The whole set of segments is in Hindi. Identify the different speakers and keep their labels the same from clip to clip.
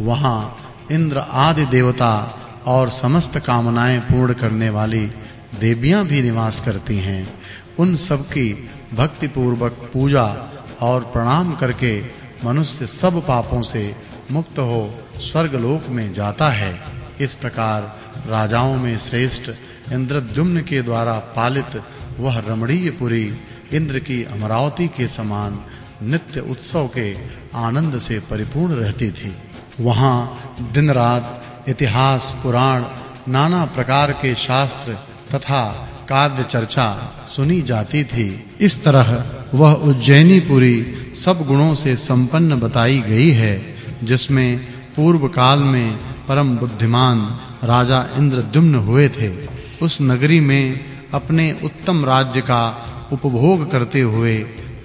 Speaker 1: वहाँ इंद्र आदि देवता और समस्त कामनाएँ पूर्ण करने वाली देवियाँ भी निवास करती हैं। उन सब की भक्ति पूर्वक पूजा और प्रणाम करके मनुष्य सब पापों से मुक्त हो स्वर्ग लोक में जाता है। इस प्रकार राजाओं में श्रेष्ठ इंद्रद्युम्न के द्वारा पालित वह रमणीय पुरी इंद्र की अमरावती के समान नित्य उत्सव के आनंद से परिपूर्ण रहती थी। वहाँ दिन रात इतिहास, पुराण, नाना प्रकार के शास्त्र तथा काव्य चर्चा सुनी जाती थी। इस तरह वह उज्जैनीपुरी सब गुणों से संपन्न बताई गई है, जिसमें पूर्व काल में परम बुद्धिमान राजा इंद्रद्युम्न हुए थे। उस नगरी में अपने उत्तम राज्य का उपभोग करते हुए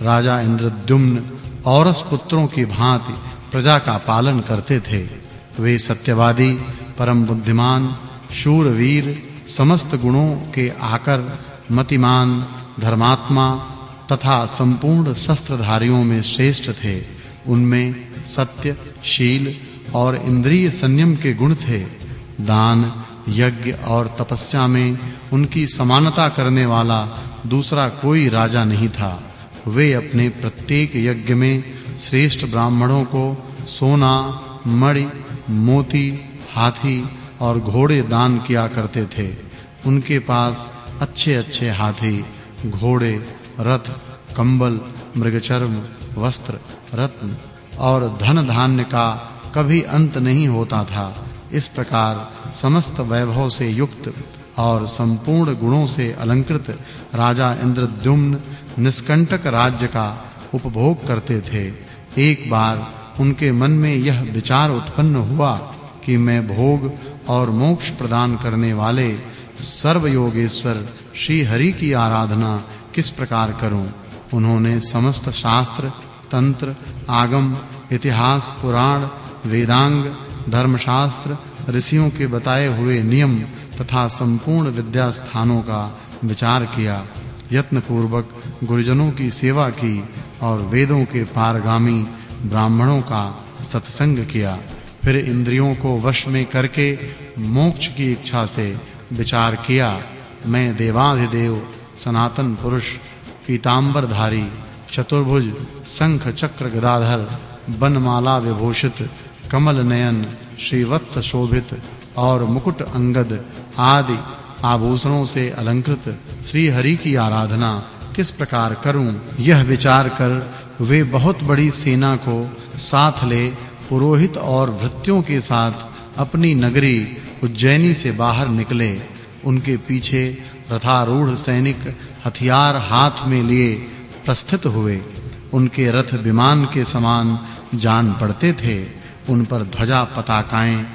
Speaker 1: राजा इंद्रद्युम्न औरस पुत्रों की भांति प्रजा का पालन करते थे। वे सत्यवादी, परम बुद्धिमान, शूरवीर, समस्त गुणों के आकर मतिमान, धर्मात्मा तथा संपूर्ण शस्त्रधारियों में श्रेष्ठ थे। उनमें सत्य, शील और इंद्रिय संयम के गुण थे। दान, यज्ञ और तपस्या में उनकी समानता करने वाला दूसरा कोई राजा नहीं था। वे अपने प्रत्येक यज्ञ में श्रेष्ठ ब्राह्मणों को सोना, मणि, मोती, हाथी और घोड़े दान किया करते थे। उनके पास अच्छे-अच्छे हाथी, घोड़े, रथ, कंबल, मृगचर्म, वस्त्र, रत्न और धन धान्य का कभी अंत नहीं होता था। इस प्रकार समस्त वैभव से युक्त और संपूर्ण गुणों से अलंकृत राजा इंद्रद्युम्न निष्कंटक राज्य का उपभोग करते थे। एक बार उनके मन में यह विचार उत्पन्न हुआ कि मैं भोग और मोक्ष प्रदान करने वाले सर्व योगेश्वर श्री हरि की आराधना किस प्रकार करूँ? उन्होंने समस्त शास्त्र, तंत्र, आगम, इतिहास, पुराण, वेदांग, धर्मशास्त्र, ऋषियों के बताए हुए नियम तथा संपूर्ण विद्या स्थानों का विचार किया। यत्न पूर्वक गुरुजनों की सेवा की और वेदों के पारगामी ब्राह्मणों का सत्संग किया। फिर इंद्रियों को वश में करके मोक्ष की इच्छा से विचार किया। मैं देवाधिदेव, सनातन पुरुष, पीतांबरधारी, चतुर्भुज, शंख चक्र गदाधर, बनमाला विभूषित, कमल नयन, श्रीवत्स शोभित और मुकुट अंगद आदि आभूषणों से अलंकृत श्री हरि की आराधना किस प्रकार करूँ, यह विचार कर वे बहुत बड़ी सेना को साथ ले, पुरोहित और भृत्यों के साथ अपनी नगरी उज्जैनी से बाहर निकले। उनके पीछे रथारूढ़ सैनिक हथियार हाथ में लिए प्रस्थित हुए। उनके रथ विमान के समान जान पड़ते थे। उन पर ध्वजा पताकाएँ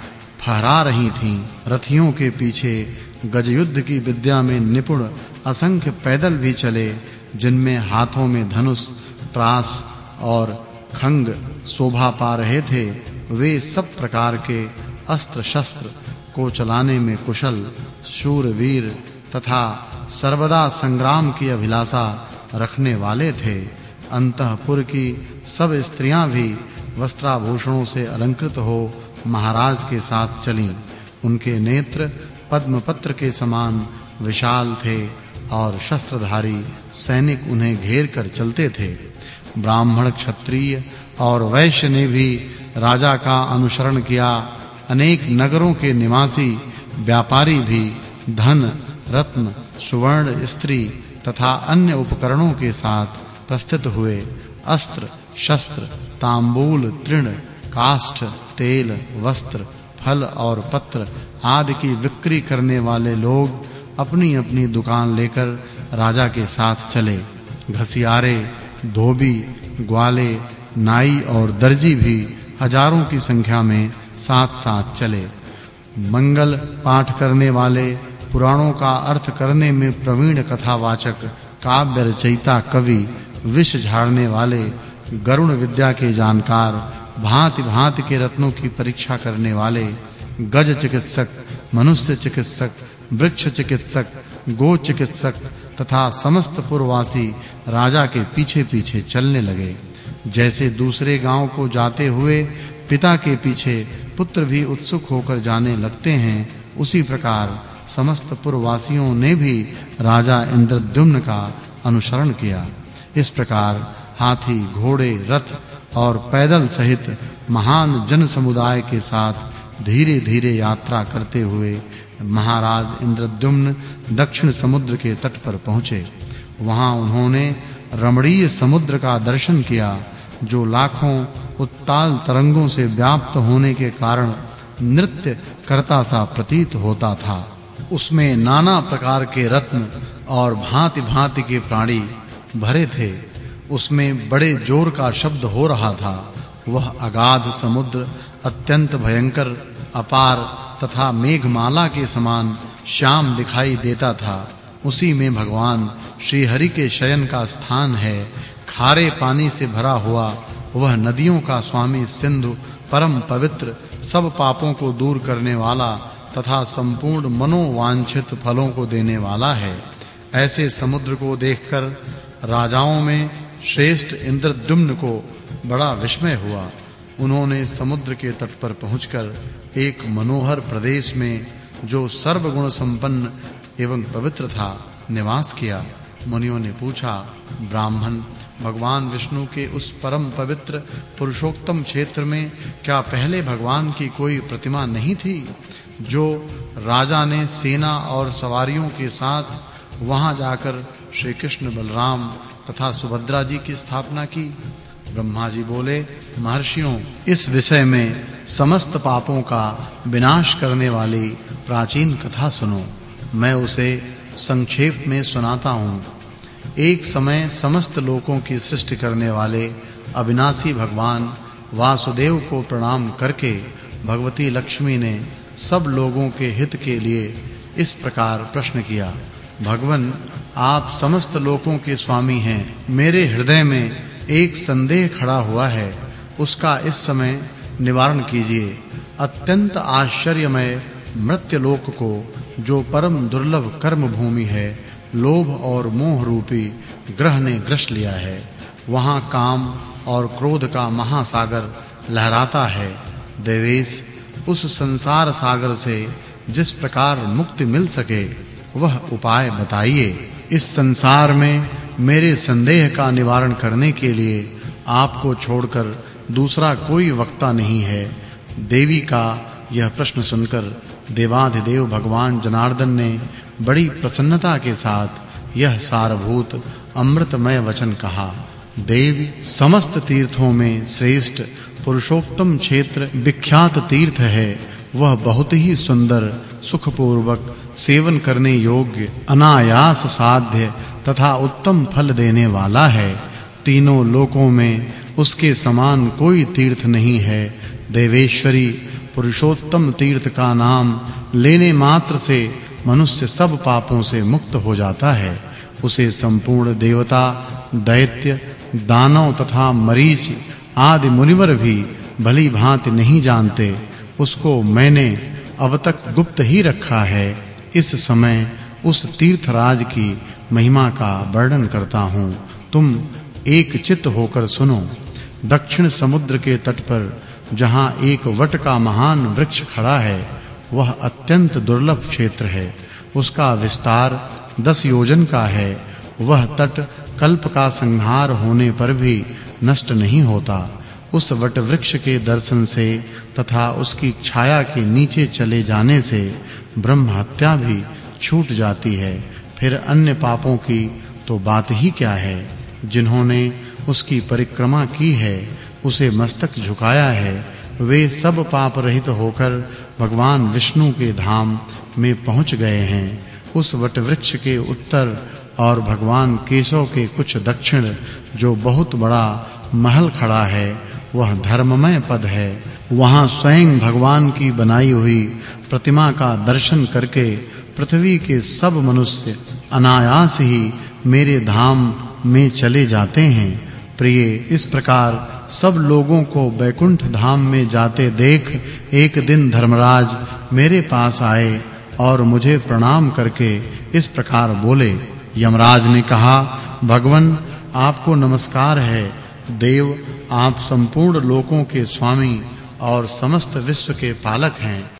Speaker 1: फहरा रही थीं। रथियों के पीछे गजयुद्ध की विद्या में निपुण असंख्य पैदल भी चले, जिनमें हाथों में धनुष त्रास और खंग शोभा पा रहे थे, वे सब प्रकार के अस्त्र शस्त्र को चलाने में कुशल, शूरवीर तथा सर्वदा संग्राम की अभिलाषा रखने वाले थे। अंतःपुर की सब स्त्रियाँ भी वस्त्राभूषणों से अलंकृत हो महाराज के साथ चलीं। उनके नेत्र पद्मपत्र के समान विशाल थे और शस्त्रधारी सैनिक उन्हें घेर कर चलते थे। ब्राह्मण क्षत्रिय और वैश्य ने भी राजा का अनुसरण किया। अनेक नगरों के निवासी, व्यापारी भी, धन, रत्न, सुवर्ण, स्त्री तथा अन्य उपकरणों के साथ प्रस्थित हुए। अस्त्र, शस्त्र, तांबूल, तृण, काष्ठ, तेल, वस्त्र, फल और पत्र आदि की बिक्री करने वाले लोग अपनी-अपनी दुकान लेकर राजा के साथ चले। घसियारे धोबी, ग्वाले, नाई और दर्जी भी हज़ारों की संख्या में साथ-साथ चले। मंगल पाठ करने वाले, पुराणों का अर्थ करने में प्रवीण कथावाचक, काव्य रचयिता कवि, विष झाड़ने वाले, गरुण विद्या के जानकार, भांति-भांति के रत्नों की परीक्षा करने वाले, गज चिकित्सक, मनुष्य चिकित्सक, वृक्ष चिकित्सक गो चिकित्सक तथा समस्त पुरवासी राजा के पीछे-पीछे चलने लगे। जैसे दूसरे गाँव को जाते हुए पिता के पीछे पुत्र भी उत्सुक होकर जाने लगते हैं, उसी प्रकार समस्त पुरवासियों ने भी राजा इंद्रद्युम्न का अनुसरण किया। इस प्रकार हाथी, घोड़े, रथ और पैदल सहित महान जन समुदाय के साथ धीरे-धीरे यात्रा करते हुए महाराज इंद्रद्युम्न दक्षिण समुद्र के तट पर पहुँचे। वहाँ उन्होंने रमणीय समुद्र का दर्शन किया, जो लाखों उत्ताल तरंगों से व्याप्त होने के कारण नृत्य करता सा प्रतीत होता था। उसमें नाना प्रकार के रत्न और भांति-भांति के प्राणी भरे थे। उसमें बड़े ज़ोर का शब्द हो रहा था। वह अगाध समुद्र अत्यंत भयंकर, अपार तथा मेघमाला के समान श्याम दिखाई देता था। उसी में भगवान श्री हरि के शयन का स्थान है। खारे पानी से भरा हुआ वह नदियों का स्वामी सिंधु परम पवित्र सब पापों को दूर करने वाला तथा संपूर्ण मनोवांछित फलों को देने वाला है। ऐसे समुद्र को देखकर राजाओं में श्रेष्ठ इंद्रद्युम्न को बड़ा विस्मय हुआ। उन्होंने समुद्र के तट पर पहुंचकर एक मनोहर प्रदेश में, जो सर्वगुण संपन्न एवं पवित्र था, निवास किया। मुनियों ने पूछा, ब्राह्मण, भगवान विष्णु के उस परम पवित्र पुरुषोत्तम क्षेत्र में क्या पहले भगवान की कोई प्रतिमा नहीं थी? जो राजा ने सेना और सवारियों के साथ वहाँ जाकर श्री कृष्ण बलराम तथा सुभद्रा जी की स्थापना की। ब्रह्मा जी बोले, महर्षियों, इस विषय में समस्त पापों का विनाश करने वाली प्राचीन कथा सुनो। मैं उसे संक्षेप में सुनाता हूँ। एक समय समस्त लोकों की सृष्टि करने वाले अविनाशी भगवान वासुदेव को प्रणाम करके भगवती लक्ष्मी ने सब लोगों के हित के लिए इस प्रकार प्रश्न किया, भगवन, आप समस्त लोकों के स्वामी हैं। मेरे हृदय में एक संदेह खड़ा हुआ है, उसका इस समय निवारण कीजिए। अत्यंत आश्चर्यमय मृत्युलोक को, जो परम दुर्लभ कर्म भूमि है, लोभ और मोह रूपी ग्रह ने ग्रस लिया है। वहाँ काम और क्रोध का महासागर लहराता है। देवेश, उस संसार सागर से जिस प्रकार मुक्ति मिल सके, वह उपाय बताइए। इस संसार में मेरे संदेह का निवारण करने के लिए आपको छोड़कर दूसरा कोई वक्ता नहीं है। देवी का यह प्रश्न सुनकर देवाधिदेव भगवान जनार्दन ने बड़ी प्रसन्नता के साथ यह सारभूत, अमृतमय वचन कहा, देवी, समस्त तीर्थों में श्रेष्ठ पुरुषोत्तम क्षेत्र विख्यात तीर्थ है। वह बहुत ही सुंदर, सुखपूर्वक सेवन करने योग्य, अनायास साध्य तथा उत्तम फल देने वाला है। तीनों लोकों में उसके समान कोई तीर्थ नहीं है। देवेश्वरी, पुरुषोत्तम तीर्थ का नाम लेने मात्र से मनुष्य सब पापों से मुक्त हो जाता है। उसे संपूर्ण देवता, दैत्य, दानव तथा मरीच आदि मुनिवर भी भली भांति नहीं जानते। उसको मैंने अब तक गुप्त ही रखा है। इस समय उस तीर्थराज की महिमा का वर्णन करता हूँ। तुम एक चित्त होकर सुनो। दक्षिण समुद्र के तट पर, जहाँ एक वट का महान वृक्ष खड़ा है, वह अत्यंत दुर्लभ क्षेत्र है। उसका विस्तार दस योजन का है। वह तट कल्प का संहार होने पर भी नष्ट नहीं होता। उस वट वृक्ष के दर्शन से तथा उसकी छाया के नीचे चले जाने से ब्रह्म हत्या भी छूट जाती है। फिर अन्य पापों की तो बात ही क्या है? जिन्होंने उसकी परिक्रमा की है, उसे मस्तक झुकाया है, वे सब पाप रहित होकर भगवान विष्णु के धाम में पहुँच गए हैं। उस वट वृक्ष के उत्तर और भगवान केशव के कुछ दक्षिण, जो बहुत बड़ा महल खड़ा है, वह धर्ममय पद है। वहाँ स्वयं भगवान की बनाई हुई प्रतिमा का दर्शन करके पृथ्वी के सब मनुष्य अनायास ही मेरे धाम में चले जाते हैं। प्रिय, इस प्रकार सब लोगों को बैकुंठ धाम में जाते देख एक दिन धर्मराज मेरे पास आए और मुझे प्रणाम करके इस प्रकार बोले। यमराज ने कहा, भगवन, आपको नमस्कार है। देव, आप संपूर्ण लोकों के स्वामी और समस्त विश्व के पालक हैं।